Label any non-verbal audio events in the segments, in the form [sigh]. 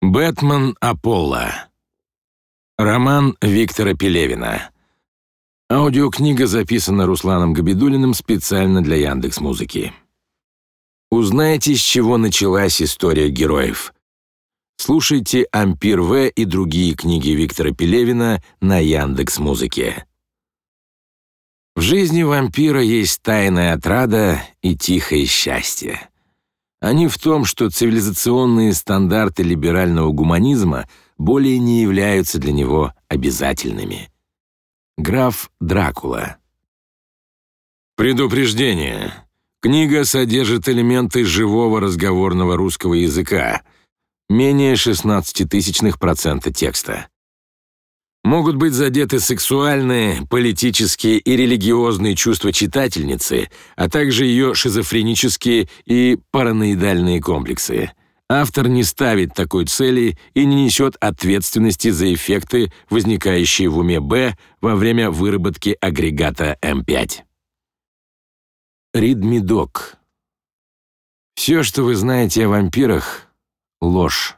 Бэтмен Аполло. Роман Виктора Пелевина. Аудиокнига записана Русланом Габидулиным специально для Яндекс Музыки. Узнайте, с чего началась история героев. Слушайте «Ампир В» и другие книги Виктора Пелевина на Яндекс Музыке. В жизни вампира есть тайная отрада и тихое счастье. Они в том, что цивилизационные стандарты либерального гуманизма более не являются для него обязательными. Граф Дракула. Предупреждение. Книга содержит элементы живого разговорного русского языка, менее 16 тысячных процента текста. Могут быть задеты сексуальные, политические и религиозные чувства читательницы, а также ее шизофренические и параноидальные комплексы. Автор не ставит такой цели и не несет ответственности за эффекты, возникающие в уме Б во время выработки агрегата М5. Ридмидок. Все, что вы знаете о вампирах — ложь.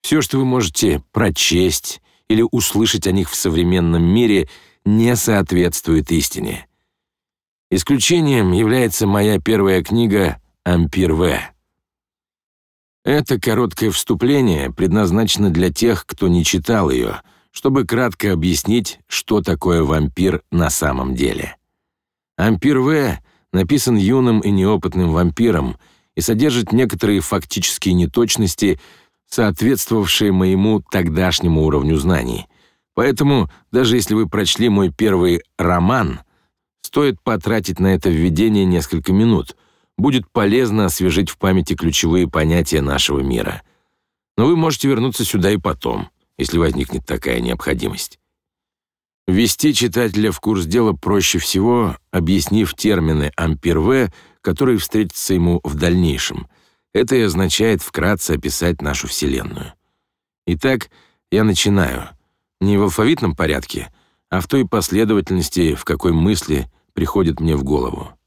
Все, что вы можете прочесть или услышать о них в современном мире, не соответствует истине. Исключением является моя первая книга «Ампир В». Это короткое вступление предназначено для тех, кто не читал ее, чтобы кратко объяснить, что такое вампир на самом деле. «Ампир В» написан юным и неопытным вампиром и содержит некоторые фактические неточности, соответствовавшие моему тогдашнему уровню знаний. Поэтому, даже если вы прочли мой первый роман, стоит потратить на это введение несколько минут. Будет полезно освежить в памяти ключевые понятия нашего мира. Но вы можете вернуться сюда и потом, если возникнет такая необходимость. Ввести читателя в курс дела проще всего, объяснив термины «ампер-В», которые встретятся ему в дальнейшем — это и означает вкратце описать нашу Вселенную. Итак, я начинаю. Не в алфавитном порядке, а в той последовательности, в какой мысли приходят мне в голову.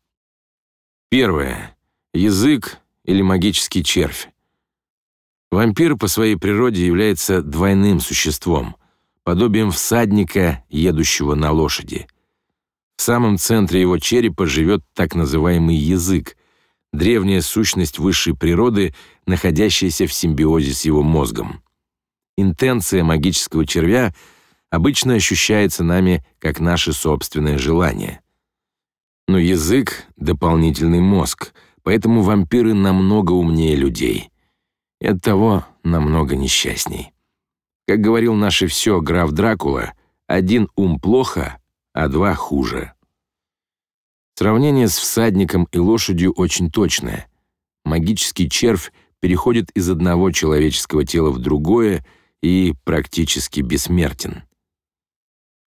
Первое. Язык или магический червь. Вампир по своей природе является двойным существом, подобием всадника, едущего на лошади. В самом центре его черепа живет так называемый язык, древняя сущность высшей природы, находящаяся в симбиозе с его мозгом. Интенция магического червя обычно ощущается нами как наше собственное желание. Но язык — дополнительный мозг, поэтому вампиры намного умнее людей. И оттого намного несчастней. Как говорил наше все граф Дракула, один ум плохо, а два хуже. Сравнение с всадником и лошадью очень точное. Магический червь переходит из одного человеческого тела в другое и практически бессмертен.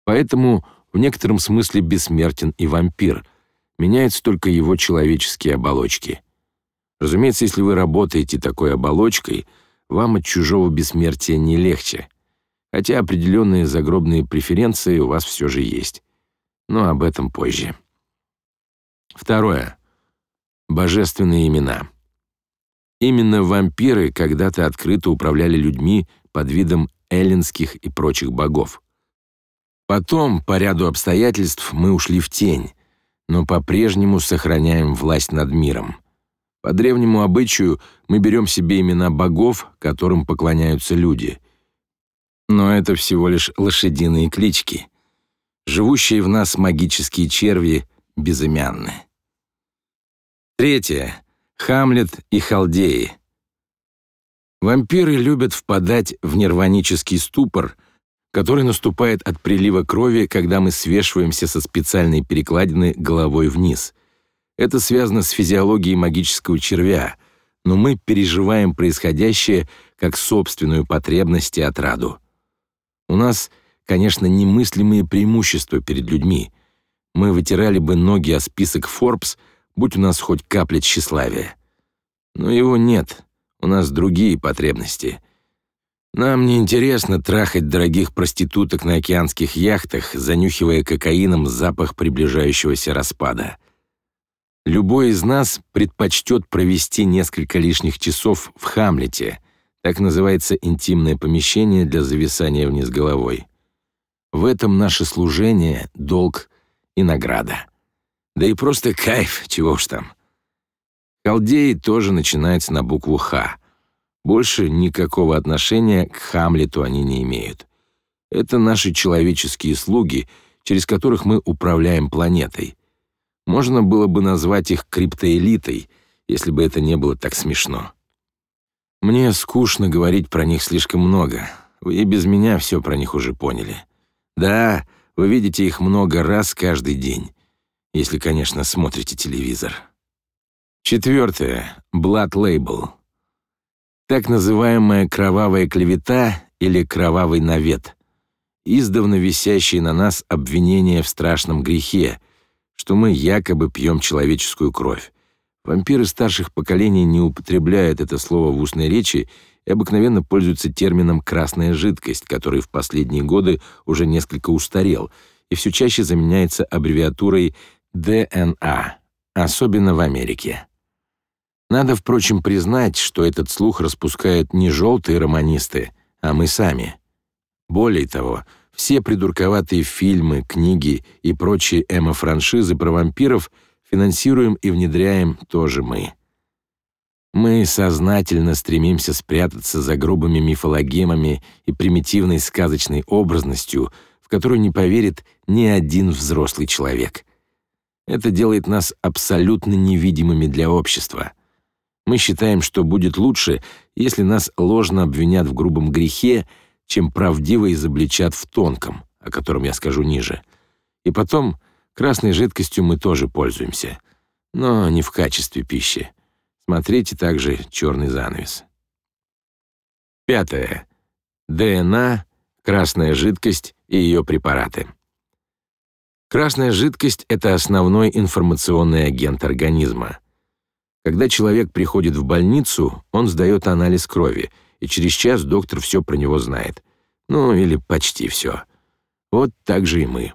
Поэтому в некотором смысле бессмертен и вампир. Меняются только его человеческие оболочки. Разумеется, если вы работаете такой оболочкой, вам от чужого бессмертия не легче. Хотя определенные загробные преференции у вас все же есть. Но об этом позже. Второе. Божественные имена. Именно вампиры когда-то открыто управляли людьми под видом эллинских и прочих богов. Потом, по ряду обстоятельств, мы ушли в тень, но по-прежнему сохраняем власть над миром. По древнему обычаю мы берем себе имена богов, которым поклоняются люди. Но это всего лишь лошадиные клички. Живущие в нас магические черви безымянны. Третье. Хамлет и халдеи. Вампиры любят впадать в нирванический ступор, который наступает от прилива крови, когда мы свешиваемся со специальной перекладины головой вниз. Это связано с физиологией магического червя, но мы переживаем происходящее как собственную потребность и отраду. У нас, конечно, немыслимые преимущества перед людьми — мы вытирали бы ноги о список Forbes, будь у нас хоть капля тщеславия. Но его нет, у нас другие потребности. Нам не интересно трахать дорогих проституток на океанских яхтах, занюхивая кокаином запах приближающегося распада. Любой из нас предпочтет провести несколько лишних часов в Хамлете, так называется интимное помещение для зависания вниз головой. В этом наше служение, долг и награда. Да и просто кайф, чего уж там. Халдеи тоже начинается на букву «Х». Больше никакого отношения к Хамлету они не имеют. Это наши человеческие слуги, через которых мы управляем планетой. Можно было бы назвать их криптоэлитой, если бы это не было так смешно. Мне скучно говорить про них слишком много. Вы и без меня все про них уже поняли. Да, вы видите их много раз каждый день, если, конечно, смотрите телевизор. Четвертое. Blood Label. Так называемая кровавая клевета или кровавый навет. Издавна висящие на нас обвинения в страшном грехе, что мы якобы пьем человеческую кровь. Вампиры старших поколений не употребляют это слово в устной речи и обыкновенно пользуются термином «красная жидкость», который в последние годы уже несколько устарел и все чаще заменяется аббревиатурой ДНА, особенно в Америке. Надо, впрочем, признать, что этот слух распускают не желтые романисты, а мы сами. Более того, все придурковатые фильмы, книги и прочие эмо-франшизы про вампиров финансируем и внедряем тоже мы. Мы сознательно стремимся спрятаться за грубыми мифологемами и примитивной сказочной образностью, в которую не поверит ни один взрослый человек. Это делает нас абсолютно невидимыми для общества. Мы считаем, что будет лучше, если нас ложно обвинят в грубом грехе, чем правдиво изобличат в тонком, о котором я скажу ниже. И потом, красной жидкостью мы тоже пользуемся, но не в качестве пищи. Смотрите также черный занавес. Пятое. ДНА, красная жидкость и ее препараты. Красная жидкость — это основной информационный агент организма. Когда человек приходит в больницу, он сдает анализ крови, и через час доктор все про него знает. Ну, или почти все. Вот так же и мы.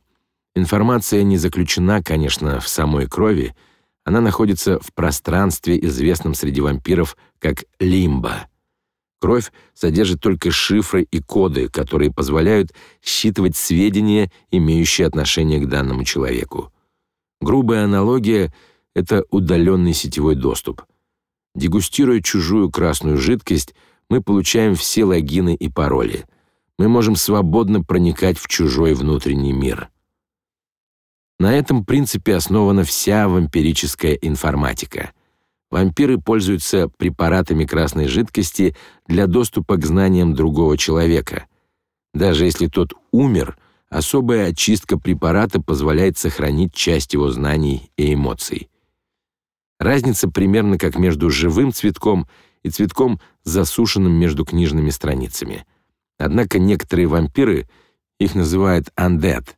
Информация не заключена, конечно, в самой крови, она находится в пространстве, известном среди вампиров как лимба. Кровь содержит только шифры и коды, которые позволяют считывать сведения, имеющие отношение к данному человеку. Грубая аналогия — это удаленный сетевой доступ. Дегустируя чужую красную жидкость, мы получаем все логины и пароли. Мы можем свободно проникать в чужой внутренний мир. На этом принципе основана вся вампирическая информатика. Вампиры пользуются препаратами красной жидкости для доступа к знаниям другого человека. Даже если тот умер, особая очистка препарата позволяет сохранить часть его знаний и эмоций. Разница примерно как между живым цветком и цветком, засушенным между книжными страницами. Однако некоторые вампиры, их называют undead,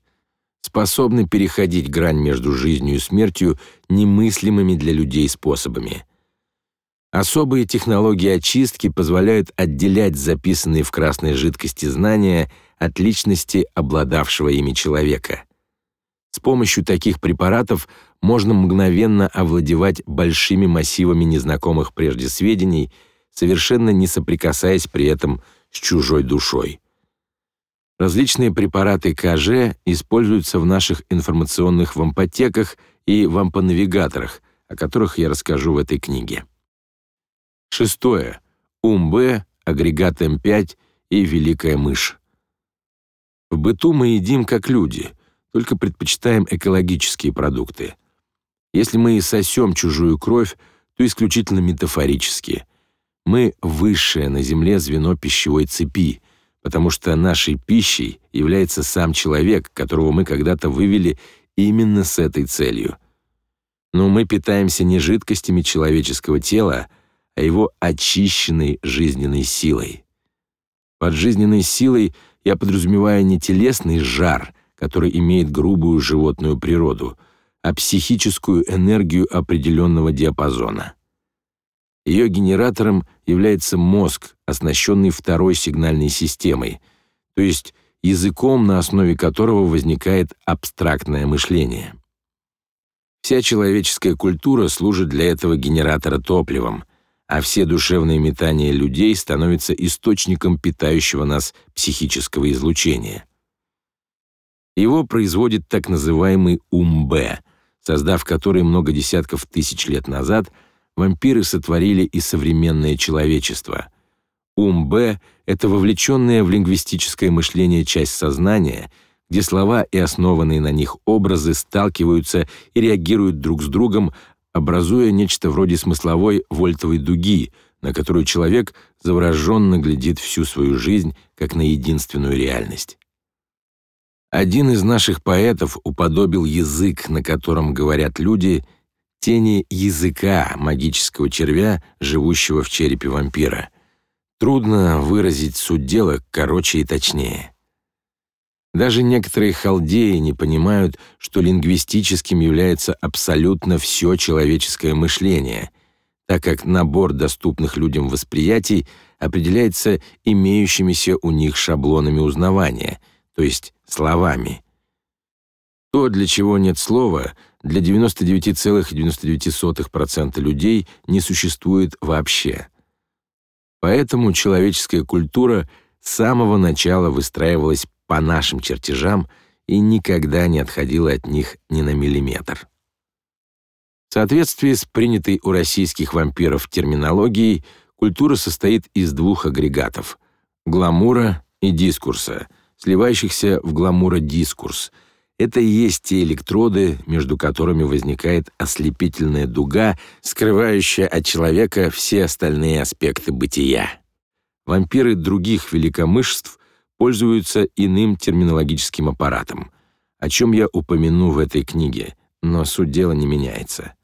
способны переходить грань между жизнью и смертью немыслимыми для людей способами. Особые технологии очистки позволяют отделять записанные в красной жидкости знания от личности обладавшего ими человека. С помощью таких препаратов можно мгновенно овладевать большими массивами незнакомых прежде сведений, совершенно не соприкасаясь при этом с чужой душой. Различные препараты КЖ используются в наших информационных вампотеках и вампонавигаторах, о которых я расскажу в этой книге. Шестое. УМБ, агрегат М5 и великая мышь. В быту мы едим как люди, только предпочитаем экологические продукты. Если мы сосем чужую кровь, то исключительно метафорически. Мы высшее на Земле звено пищевой цепи, потому что нашей пищей является сам человек, которого мы когда-то вывели именно с этой целью. Но мы питаемся не жидкостями человеческого тела, а его очищенной жизненной силой. Под жизненной силой я подразумеваю не телесный жар, который имеет грубую животную природу, а психическую энергию определенного диапазона. Ее генератором является мозг, оснащенный второй сигнальной системой, то есть языком, на основе которого возникает абстрактное мышление. Вся человеческая культура служит для этого генератора топливом, а все душевные метания людей становятся источником питающего нас психического излучения. Его производит так называемый ум-Б, создав который много десятков тысяч лет назад, вампиры сотворили и современное человечество. Ум-Б — это вовлеченная в лингвистическое мышление часть сознания — где слова и основанные на них образы сталкиваются и реагируют друг с другом, образуя нечто вроде смысловой вольтовой дуги, на которую человек завороженно глядит всю свою жизнь как на единственную реальность. Один из наших поэтов уподобил язык, на котором говорят люди, тени языка магического червя, живущего в черепе вампира. Трудно выразить суть дела короче и точнее. Даже некоторые халдеи не понимают, что лингвистическим является абсолютно все человеческое мышление, так как набор доступных людям восприятий определяется имеющимися у них шаблонами узнавания, то есть словами. То, для чего нет слова, для 99,99% людей не существует вообще. Поэтому человеческая культура с самого начала выстраивалась по нашим чертежам и никогда не отходила от них ни на миллиметр. В соответствии с принятой у российских вампиров терминологией, культура состоит из двух агрегатов — гламура и дискурса, сливающихся в гламура-дискурс. Это и есть те электроды, между которыми возникает ослепительная дуга, скрывающая от человека все остальные аспекты бытия. Вампиры других великомышств пользуются иным терминологическим аппаратом, о чем я упомяну в этой книге, но суть дела не меняется.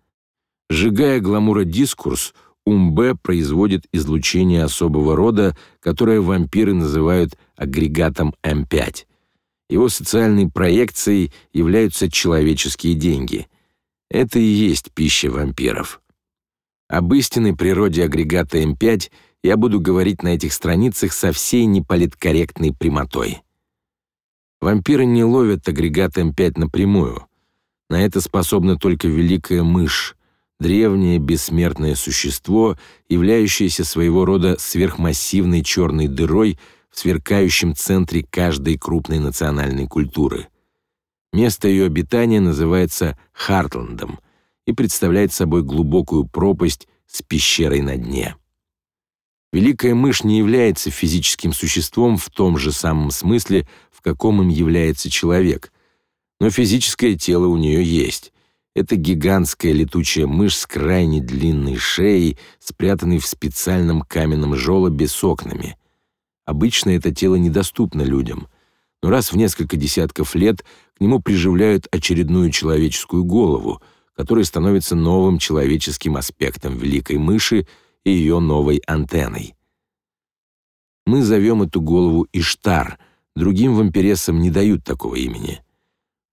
Сжигая гламура дискурс, Умб производит излучение особого рода, которое вампиры называют агрегатом М5. Его социальной проекцией являются человеческие деньги. Это и есть пища вампиров. Об истинной природе агрегата М5 я буду говорить на этих страницах со всей неполиткорректной прямотой. Вампиры не ловят агрегат М5 напрямую. На это способна только великая мышь, древнее бессмертное существо, являющееся своего рода сверхмассивной черной дырой в сверкающем центре каждой крупной национальной культуры. Место ее обитания называется Хартландом и представляет собой глубокую пропасть с пещерой на дне. Великая мышь не является физическим существом в том же самом смысле, в каком им является человек. Но физическое тело у нее есть. Это гигантская летучая мышь с крайне длинной шеей, спрятанной в специальном каменном желобе с окнами. Обычно это тело недоступно людям, но раз в несколько десятков лет к нему приживляют очередную человеческую голову, которая становится новым человеческим аспектом великой мыши — и ее новой антенной. Мы зовем эту голову Иштар, другим вампирессам не дают такого имени.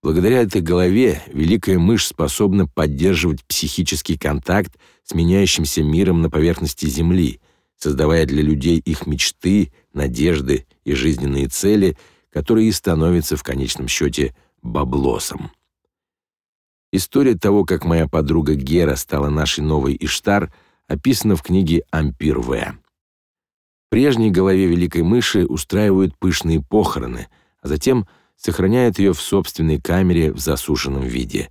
Благодаря этой голове великая мышь способна поддерживать психический контакт с меняющимся миром на поверхности Земли, создавая для людей их мечты, надежды и жизненные цели, которые и становятся в конечном счете баблосом. История того, как моя подруга Гера стала нашей новой Иштар, описано в книге «Ампир В». Прежней голове великой мыши устраивают пышные похороны, а затем сохраняют ее в собственной камере в засушенном виде.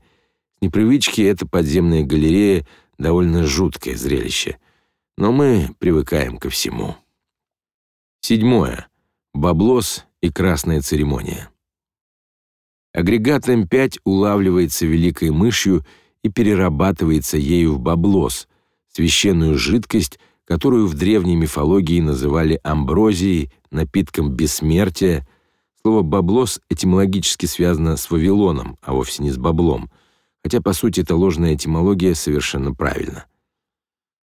С непривычки эта подземная галерея довольно жуткое зрелище, но мы привыкаем ко всему. Седьмое. Баблос и красная церемония. Агрегат М5 улавливается великой мышью и перерабатывается ею в баблос, священную жидкость, которую в древней мифологии называли амброзией, напитком бессмертия. Слово «баблос» этимологически связано с Вавилоном, а вовсе не с баблом, хотя, по сути, эта ложная этимология совершенно правильна.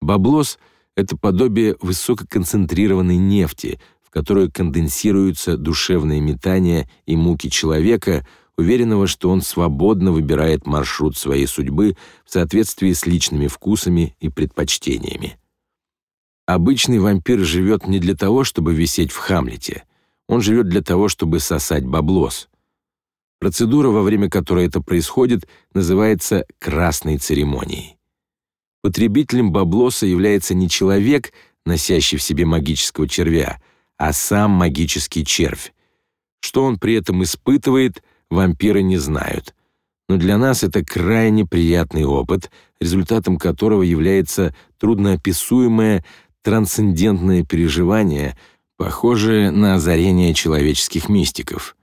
Баблос — это подобие высококонцентрированной нефти, в которую конденсируются душевные метания и муки человека — уверенного, что он свободно выбирает маршрут своей судьбы в соответствии с личными вкусами и предпочтениями. Обычный вампир живет не для того, чтобы висеть в Хамлете. Он живет для того, чтобы сосать баблос. Процедура, во время которой это происходит, называется красной церемонией. Потребителем баблоса является не человек, носящий в себе магического червя, а сам магический червь. Что он при этом испытывает, вампиры не знают. Но для нас это крайне приятный опыт, результатом которого является трудноописуемое трансцендентное переживание, похожее на озарение человеческих мистиков.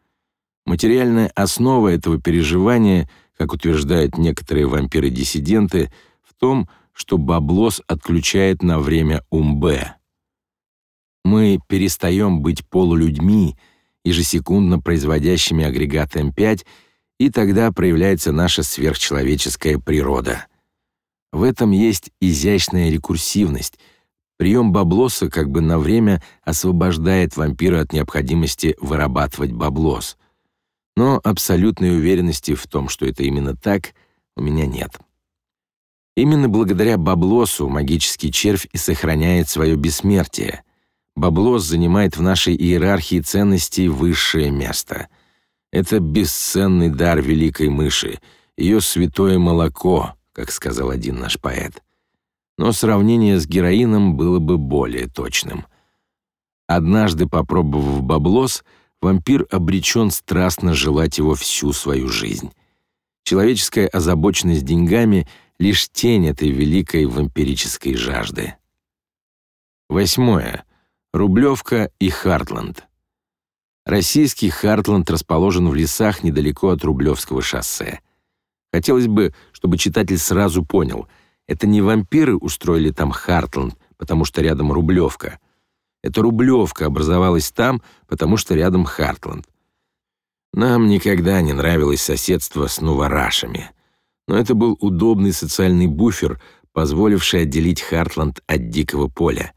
Материальная основа этого переживания, как утверждают некоторые вампиры-диссиденты, в том, что баблос отключает на время умбе. Мы перестаем быть полулюдьми, ежесекундно производящими агрегат М5, и тогда проявляется наша сверхчеловеческая природа. В этом есть изящная рекурсивность. Прием баблоса как бы на время освобождает вампира от необходимости вырабатывать баблос. Но абсолютной уверенности в том, что это именно так, у меня нет. Именно благодаря баблосу магический червь и сохраняет свое бессмертие. Баблос занимает в нашей иерархии ценностей высшее место. Это бесценный дар великой мыши, ее святое молоко, как сказал один наш поэт. Но сравнение с героином было бы более точным. Однажды попробовав баблос, вампир обречен страстно желать его всю свою жизнь. Человеческая озабоченность деньгами — лишь тень этой великой вампирической жажды. Восьмое. Рублевка и Хартланд. Российский Хартланд расположен в лесах недалеко от Рублевского шоссе. Хотелось бы, чтобы читатель сразу понял, это не вампиры устроили там Хартланд, потому что рядом Рублевка. Это Рублевка образовалась там, потому что рядом Хартланд. Нам никогда не нравилось соседство с нуворашами — но это был удобный социальный буфер, позволивший отделить Хартланд от дикого поля,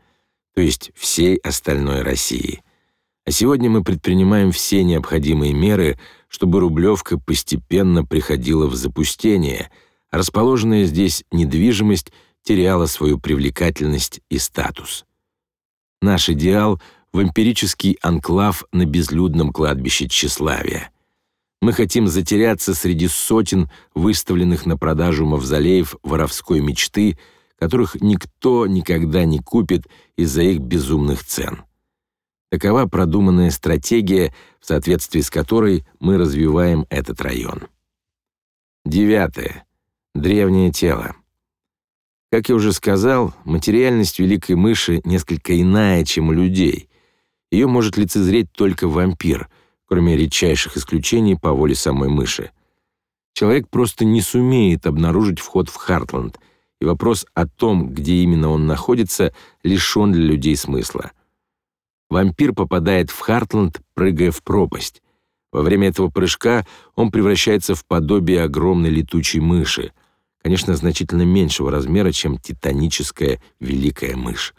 то есть всей остальной России. А сегодня мы предпринимаем все необходимые меры, чтобы Рублевка постепенно приходила в запустение, а расположенная здесь недвижимость теряла свою привлекательность и статус. Наш идеал — вампирический анклав на безлюдном кладбище тщеславия — мы хотим затеряться среди сотен выставленных на продажу мавзолеев воровской мечты, которых никто никогда не купит из-за их безумных цен. Такова продуманная стратегия, в соответствии с которой мы развиваем этот район. Девятое. Древнее тело. Как я уже сказал, материальность великой мыши несколько иная, чем у людей. Ее может лицезреть только вампир — кроме редчайших исключений по воле самой мыши. Человек просто не сумеет обнаружить вход в Хартланд, и вопрос о том, где именно он находится, лишен для людей смысла. Вампир попадает в Хартланд, прыгая в пропасть. Во время этого прыжка он превращается в подобие огромной летучей мыши, конечно, значительно меньшего размера, чем титаническая великая мышь.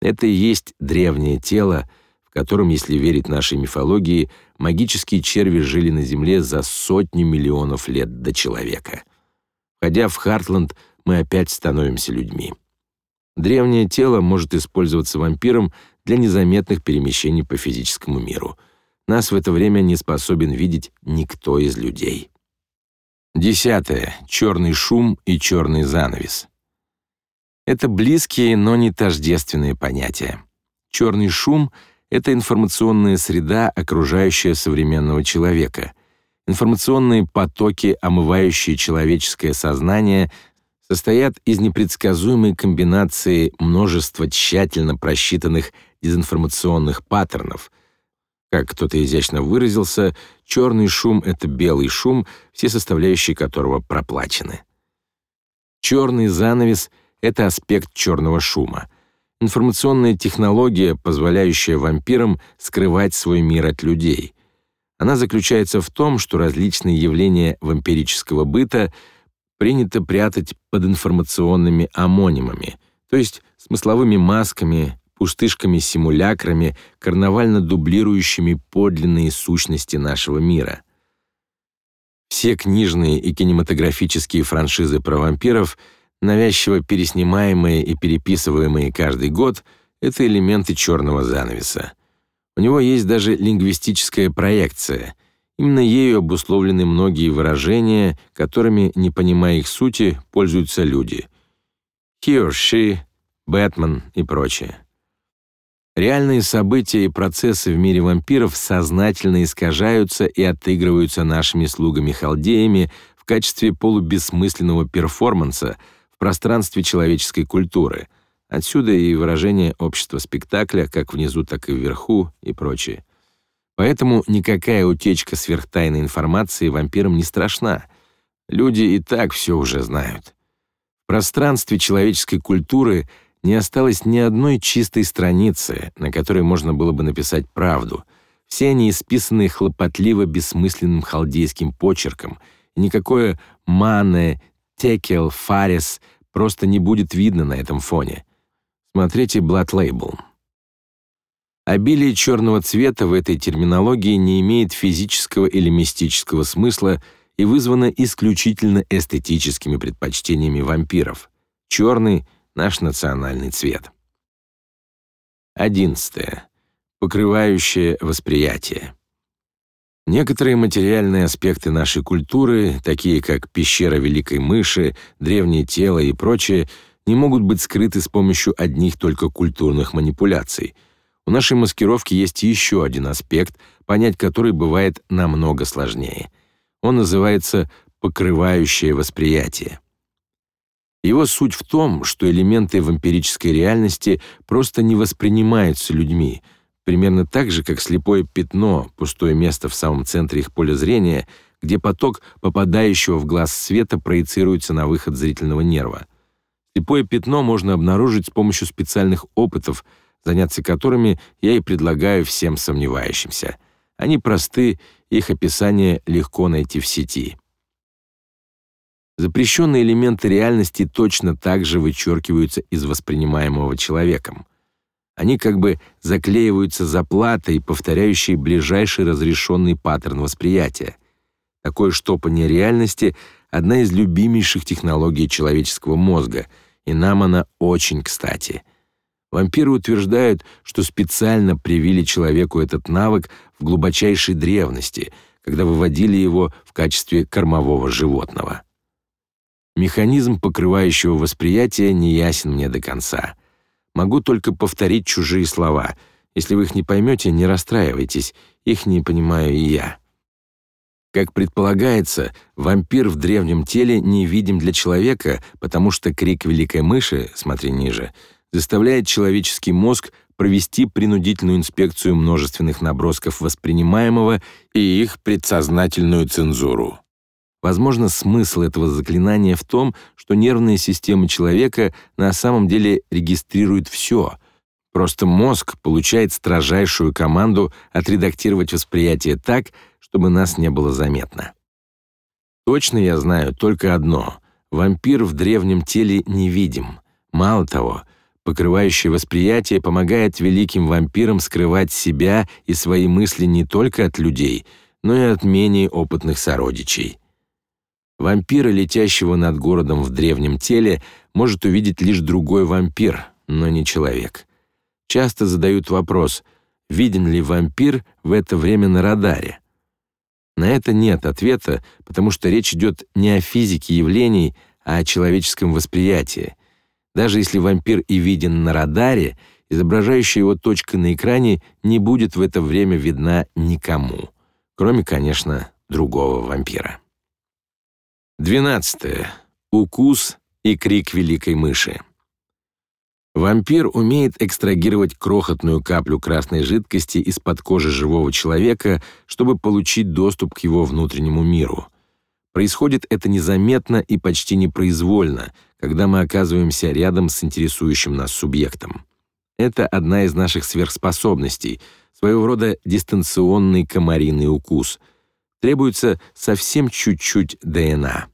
Это и есть древнее тело, котором, если верить нашей мифологии, магические черви жили на Земле за сотни миллионов лет до человека. Входя в Хартланд, мы опять становимся людьми. Древнее тело может использоваться вампиром для незаметных перемещений по физическому миру. Нас в это время не способен видеть никто из людей. Десятое. Черный шум и черный занавес. Это близкие, но не тождественные понятия. Черный шум — это информационная среда, окружающая современного человека. Информационные потоки, омывающие человеческое сознание, состоят из непредсказуемой комбинации множества тщательно просчитанных дезинформационных паттернов. Как кто-то изящно выразился, черный шум — это белый шум, все составляющие которого проплачены. Черный занавес — это аспект черного шума — информационная технология, позволяющая вампирам скрывать свой мир от людей. Она заключается в том, что различные явления вампирического быта принято прятать под информационными амонимами, то есть смысловыми масками, пустышками-симулякрами, карнавально дублирующими подлинные сущности нашего мира. Все книжные и кинематографические франшизы про вампиров — навязчиво переснимаемые и переписываемые каждый год, это элементы черного занавеса. У него есть даже лингвистическая проекция. Именно ею обусловлены многие выражения, которыми, не понимая их сути, пользуются люди. He or she, Бэтмен и прочее. Реальные события и процессы в мире вампиров сознательно искажаются и отыгрываются нашими слугами-халдеями в качестве полубессмысленного перформанса пространстве человеческой культуры. Отсюда и выражение общества спектакля как внизу, так и вверху и прочее. Поэтому никакая утечка сверхтайной информации вампирам не страшна. Люди и так все уже знают. В пространстве человеческой культуры не осталось ни одной чистой страницы, на которой можно было бы написать правду. Все они исписаны хлопотливо бессмысленным халдейским почерком, и никакое мане, текел, фарис просто не будет видно на этом фоне. Смотрите Blood Label. Обилие черного цвета в этой терминологии не имеет физического или мистического смысла и вызвано исключительно эстетическими предпочтениями вампиров. Черный — наш национальный цвет. 11. Покрывающее восприятие. Некоторые материальные аспекты нашей культуры, такие как пещера Великой Мыши, древнее тело и прочее, не могут быть скрыты с помощью одних только культурных манипуляций — у нашей маскировки есть еще один аспект, понять который бывает намного сложнее. Он называется покрывающее восприятие. Его суть в том, что элементы вампирической реальности просто не воспринимаются людьми, примерно так же, как слепое пятно, пустое место в самом центре их поля зрения, где поток попадающего в глаз света проецируется на выход зрительного нерва. Слепое пятно можно обнаружить с помощью специальных опытов – заняться которыми я и предлагаю всем сомневающимся. Они просты, их описание легко найти в сети. Запрещенные элементы реальности точно так же вычеркиваются из воспринимаемого человеком. Они как бы заклеиваются заплатой, повторяющей ближайший разрешенный паттерн восприятия. Такое штопание реальности — одна из любимейших технологий человеческого мозга, и нам она очень кстати — Вампиры утверждают, что специально привили человеку этот навык в глубочайшей древности, когда выводили его в качестве кормового животного. Механизм покрывающего восприятия не ясен мне до конца. Могу только повторить чужие слова. Если вы их не поймете, не расстраивайтесь, их не понимаю и я. Как предполагается, вампир в древнем теле невидим для человека, потому что крик великой мыши, смотри ниже, заставляет человеческий мозг провести принудительную инспекцию множественных набросков воспринимаемого и их предсознательную цензуру. Возможно, смысл этого заклинания в том, что нервная система человека на самом деле регистрирует все. Просто мозг получает строжайшую команду отредактировать восприятие так, чтобы нас не было заметно. Точно я знаю только одно: вампир в древнем теле невидим. Мало того, Покрывающее восприятие помогает великим вампирам скрывать себя и свои мысли не только от людей, но и от менее опытных сородичей. Вампира, летящего над городом в древнем теле, может увидеть лишь другой вампир, но не человек. Часто задают вопрос, виден ли вампир в это время на радаре. На это нет ответа, потому что речь идет не о физике явлений, а о человеческом восприятии — даже если вампир и виден на радаре, изображающая его точка на экране не будет в это время видна никому, кроме, конечно, другого вампира. 12. Укус и крик великой мыши. Вампир умеет экстрагировать крохотную каплю красной жидкости из-под кожи живого человека, чтобы получить доступ к его внутреннему миру. Происходит это незаметно и почти непроизвольно, когда мы оказываемся рядом с интересующим нас субъектом. Это одна из наших сверхспособностей, своего рода дистанционный комариный укус. Требуется совсем чуть-чуть ДНА.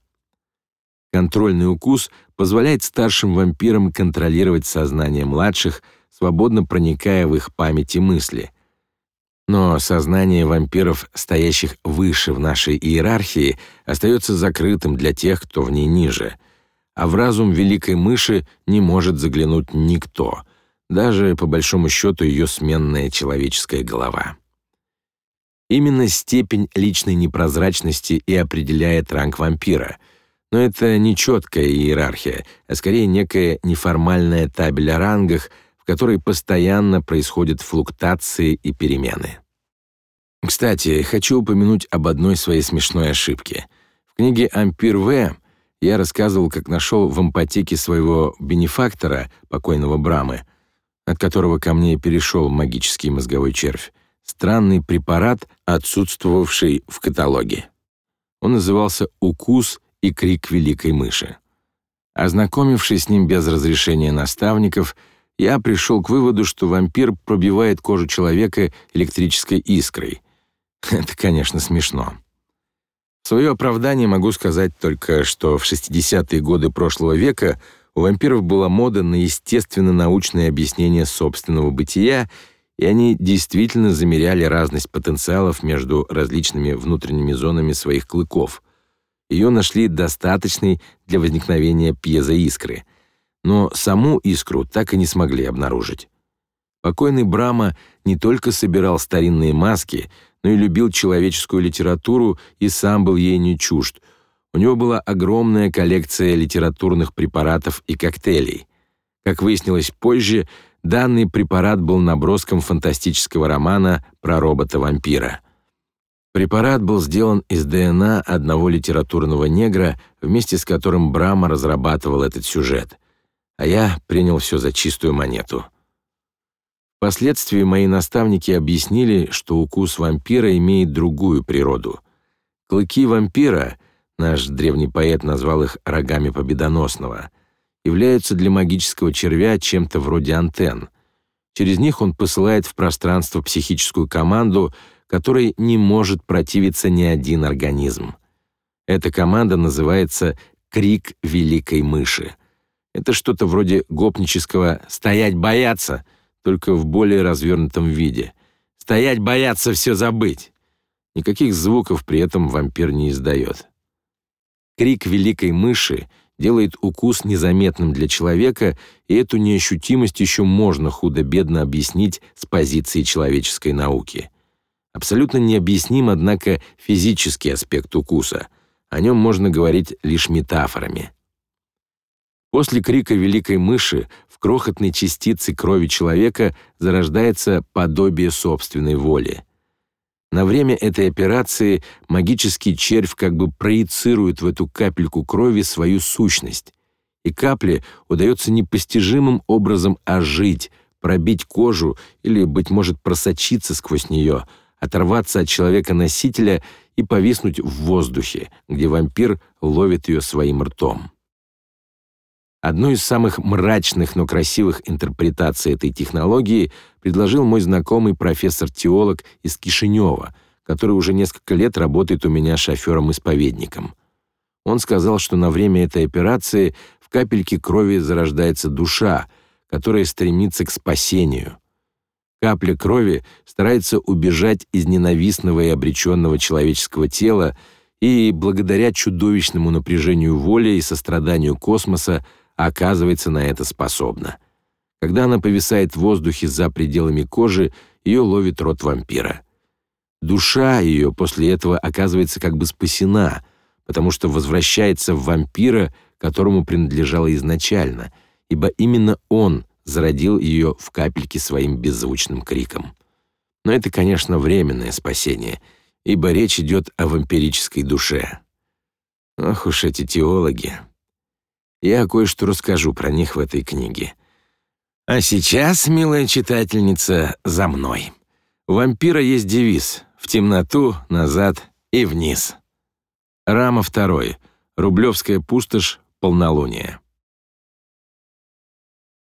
Контрольный укус позволяет старшим вампирам контролировать сознание младших, свободно проникая в их память и мысли — но сознание вампиров, стоящих выше в нашей иерархии, остается закрытым для тех, кто в ней ниже. А в разум великой мыши не может заглянуть никто, даже по большому счету ее сменная человеческая голова. Именно степень личной непрозрачности и определяет ранг вампира. Но это не четкая иерархия, а скорее некая неформальная табель о рангах, в которой постоянно происходят флуктуации и перемены. Кстати, хочу упомянуть об одной своей смешной ошибке. В книге «Ампир В» я рассказывал, как нашел в ампотеке своего бенефактора, покойного Брамы, от которого ко мне перешел магический мозговой червь, странный препарат, отсутствовавший в каталоге. Он назывался «Укус и крик великой мыши». Ознакомившись с ним без разрешения наставников, я пришел к выводу, что вампир пробивает кожу человека электрической искрой. [laughs] Это, конечно, смешно. В свое оправдание могу сказать только, что в 60-е годы прошлого века у вампиров была мода на естественно-научное объяснение собственного бытия и они действительно замеряли разность потенциалов между различными внутренними зонами своих клыков. Ее нашли достаточной для возникновения пьезоискры, но саму искру так и не смогли обнаружить. Покойный Брама не только собирал старинные маски, но и любил человеческую литературу и сам был ей не чужд. У него была огромная коллекция литературных препаратов и коктейлей. Как выяснилось позже, Данный препарат был наброском фантастического романа про робота-вампира. Препарат был сделан из ДНК одного литературного негра, вместе с которым Брама разрабатывал этот сюжет. А я принял все за чистую монету. Впоследствии мои наставники объяснили, что укус вампира имеет другую природу. Клыки вампира, наш древний поэт назвал их рогами победоносного — являются для магического червя чем-то вроде антенн. Через них он посылает в пространство психическую команду, которой не может противиться ни один организм. Эта команда называется «крик великой мыши». Это что-то вроде гопнического «стоять бояться», только в более развернутом виде. «Стоять бояться, все забыть». Никаких звуков при этом вампир не издает. Крик великой мыши делает укус незаметным для человека, и эту неощутимость еще можно худо-бедно объяснить с позиции человеческой науки. Абсолютно необъясним, однако, физический аспект укуса. О нем можно говорить лишь метафорами. После крика великой мыши в крохотной частице крови человека зарождается подобие собственной воли. На время этой операции магический червь как бы проецирует в эту капельку крови свою сущность, и капле удается непостижимым образом ожить, пробить кожу или, быть может, просочиться сквозь нее, оторваться от человека-носителя и повиснуть в воздухе, где вампир ловит ее своим ртом. Одну из самых мрачных, но красивых интерпретаций этой технологии предложил мой знакомый профессор-теолог из Кишинева, который уже несколько лет работает у меня шофером-исповедником. Он сказал, что на время этой операции в капельке крови зарождается душа, которая стремится к спасению. Капля крови старается убежать из ненавистного и обреченного человеческого тела, и благодаря чудовищному напряжению воли и состраданию космоса оказывается на это способна. Когда она повисает в воздухе за пределами кожи, ее ловит рот вампира. Душа ее после этого оказывается как бы спасена, потому что возвращается в вампира, которому принадлежала изначально, ибо именно он зародил ее в капельке своим беззвучным криком. Но это, конечно, временное спасение, ибо речь идет о вампирической душе. Ох уж эти теологи. Я кое-что расскажу про них в этой книге. А сейчас, милая читательница, за мной. У вампира есть девиз «В темноту, назад и вниз». Рама второй. Рублевская пустошь, полнолуние.